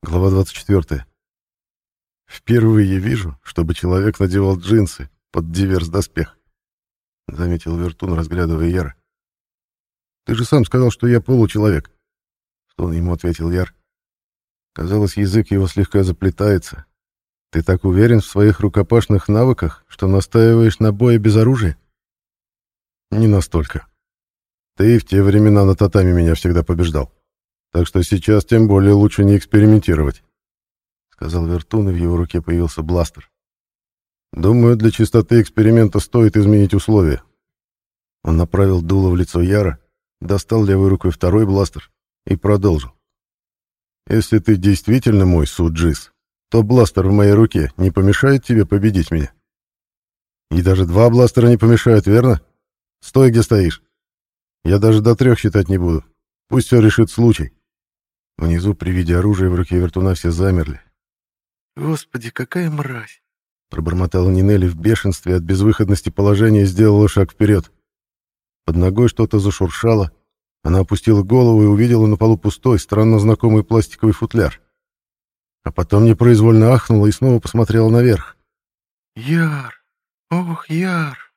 Глава 24. «Впервые вижу, чтобы человек надевал джинсы под диверс-доспех», — заметил Вертун, разглядывая Яра. «Ты же сам сказал, что я получеловек», — в тон ему ответил Яр. Казалось, язык его слегка заплетается. «Ты так уверен в своих рукопашных навыках, что настаиваешь на бое без оружия?» «Не настолько. Ты в те времена на татами меня всегда побеждал. Так что сейчас тем более лучше не экспериментировать», — сказал Вертун, и в его руке появился бластер. «Думаю, для чистоты эксперимента стоит изменить условия». Он направил дуло в лицо Яра, достал левой рукой второй бластер и продолжил. «Если ты действительно мой Суджис, то бластер в моей руке не помешает тебе победить меня. И даже два бластера не помешают, верно? Стой, где стоишь. Я даже до трех считать не буду. Пусть все решит случай. Внизу при виде оружия в руке вертуна все замерли. «Господи, какая мразь!» Пробормотала Нинелли в бешенстве от безвыходности положения и сделала шаг вперед. Под ногой что-то зашуршало. Она опустила голову и увидела на полу пустой, странно знакомый пластиковый футляр. А потом непроизвольно ахнула и снова посмотрела наверх. «Яр! Ох, Яр!»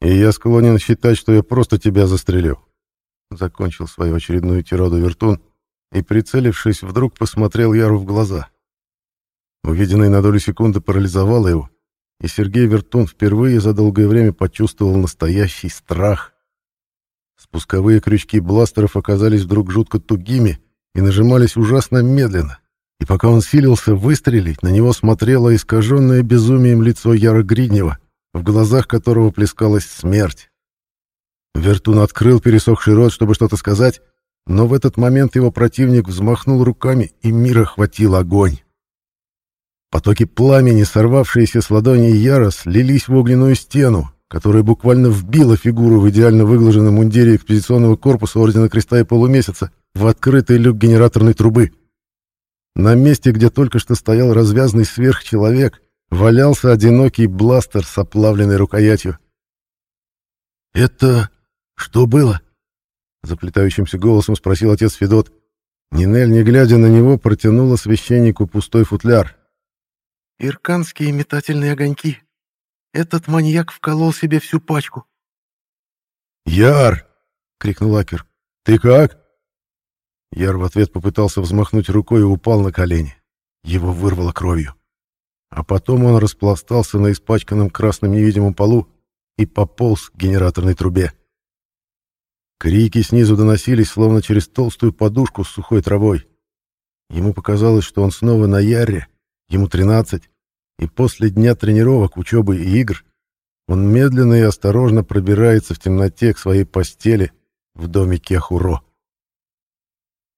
«И я склонен считать, что я просто тебя застрелю», — закончил свою очередную тираду Вертун, и, прицелившись, вдруг посмотрел Яру в глаза. Увиденное на долю секунды парализовало его, и Сергей Вертун впервые за долгое время почувствовал настоящий страх. Спусковые крючки бластеров оказались вдруг жутко тугими и нажимались ужасно медленно, и пока он силился выстрелить, на него смотрело искаженное безумием лицо Яра Гриднева, в глазах которого плескалась смерть. Вертун открыл пересохший рот, чтобы что-то сказать, но в этот момент его противник взмахнул руками, и мир охватил огонь. Потоки пламени, сорвавшиеся с ладони Яра, слились в огненную стену, которая буквально вбила фигуру в идеально выглаженном мундире экспедиционного корпуса Ордена Креста и Полумесяца в открытый люк генераторной трубы. На месте, где только что стоял развязный сверхчеловек, валялся одинокий бластер с оплавленной рукоятью. «Это что было?» Заплетающимся голосом спросил отец Федот. Нинель, не глядя на него, протянула священнику пустой футляр. «Ирканские метательные огоньки. Этот маньяк вколол себе всю пачку». «Яр!» — крикнул Акер. «Ты как?» Яр в ответ попытался взмахнуть рукой и упал на колени. Его вырвало кровью. А потом он распластался на испачканном красным невидимом полу и пополз к генераторной трубе. Крики снизу доносились, словно через толстую подушку с сухой травой. Ему показалось, что он снова на Яре, ему 13, и после дня тренировок, учебы и игр он медленно и осторожно пробирается в темноте к своей постели в доме Кехуро.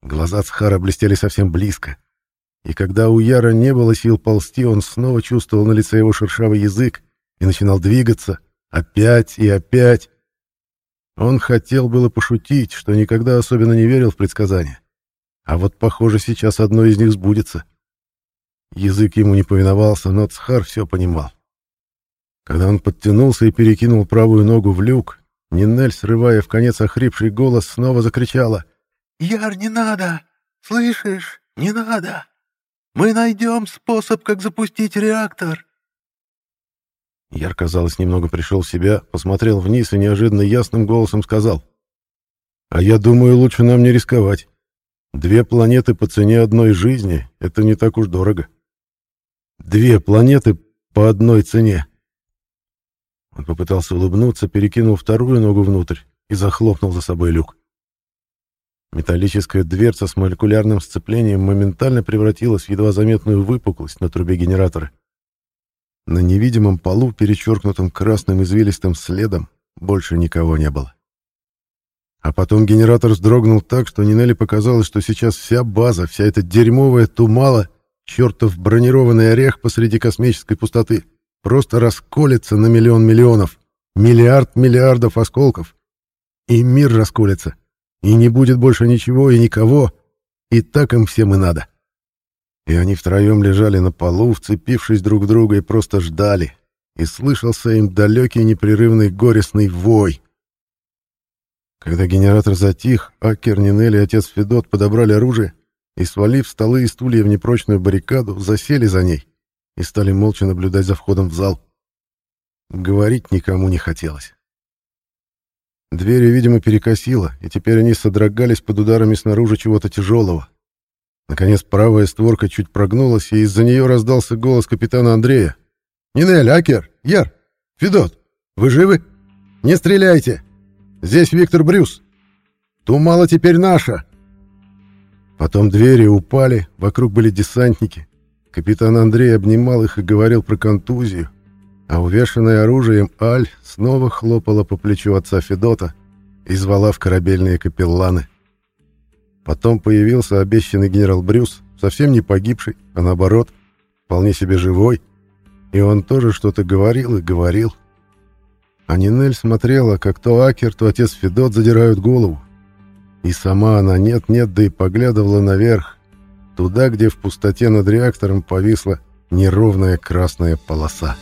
Глаза Цхара блестели совсем близко, и когда у Яра не было сил ползти, он снова чувствовал на лице его шершавый язык и начинал двигаться, опять и опять, он хотел было пошутить, что никогда особенно не верил в предсказания. А вот, похоже, сейчас одно из них сбудется. Язык ему не повиновался, но Цхар все понимал. Когда он подтянулся и перекинул правую ногу в люк, Нинель, срывая в конец охрипший голос, снова закричала. «Яр, не надо! Слышишь? Не надо! Мы найдем способ, как запустить реактор!» Яр, казалось, немного пришел в себя, посмотрел вниз и неожиданно ясным голосом сказал. «А я думаю, лучше нам не рисковать. Две планеты по цене одной жизни — это не так уж дорого. Две планеты по одной цене». Он попытался улыбнуться, перекинул вторую ногу внутрь и захлопнул за собой люк. Металлическая дверца с молекулярным сцеплением моментально превратилась в едва заметную выпуклость на трубе генератора. На невидимом полу, перечеркнутом красным извилистым следом, больше никого не было. А потом генератор вздрогнул так, что Нинелли показалось, что сейчас вся база, вся эта дерьмовая тумала, чертов бронированный орех посреди космической пустоты, просто расколется на миллион миллионов, миллиард миллиардов осколков. И мир расколется, и не будет больше ничего и никого, и так им всем и надо. И они втроем лежали на полу, вцепившись друг в друга, и просто ждали. И слышался им далекий непрерывный горестный вой. Когда генератор затих, Акер, Нинель и отец Федот подобрали оружие и, свалив столы и стулья в непрочную баррикаду, засели за ней и стали молча наблюдать за входом в зал. Говорить никому не хотелось. Двери, видимо, перекосило, и теперь они содрогались под ударами снаружи чего-то тяжелого. Наконец правая створка чуть прогнулась, и из-за нее раздался голос капитана Андрея. «Нинель, Акер, Яр, Федот, вы живы? Не стреляйте! Здесь Виктор Брюс! Тумала теперь наша!» Потом двери упали, вокруг были десантники. Капитан Андрей обнимал их и говорил про контузию, а увешанная оружием Аль снова хлопала по плечу отца Федота и звала в корабельные капелланы. Потом появился обещанный генерал Брюс, совсем не погибший, а наоборот, вполне себе живой, и он тоже что-то говорил и говорил. А Нинель смотрела, как то Акер, то отец Федот задирают голову. И сама она нет-нет, да и поглядывала наверх, туда, где в пустоте над реактором повисла неровная красная полоса.